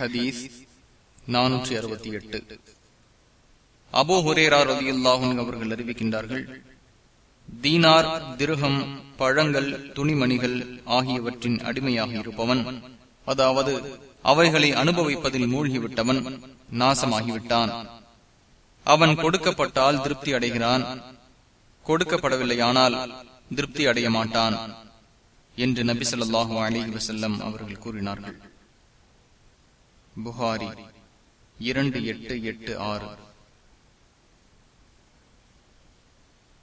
ஹதீஸ் நானூற்றி அறுபத்தி எட்டு. அபோ ஹுரேரா ரதியுல்லாஹும் அவர்கள் அறிவிக்கின்றார்கள் தீனார் திருகம் பழங்கள் துணிமணிகள் ஆகியவற்றின் அடிமையாக இருப்பவன் அதாவது அவைகளை அனுபவிப்பதில் மூழ்கிவிட்டவன் நாசமாகிவிட்டான். அவன் கொடுக்கப்பட்டால் திருப்தி அடைகிறான் கொடுக்கப்படவில்லையானால் திருப்தி அடைய மாட்டான் என்று நபி சொல்லாஹு அலி வசல்லம் அவர்கள் கூறினார்கள். புகாரி. இரண்டு எட்டு எட்டு ஆறு.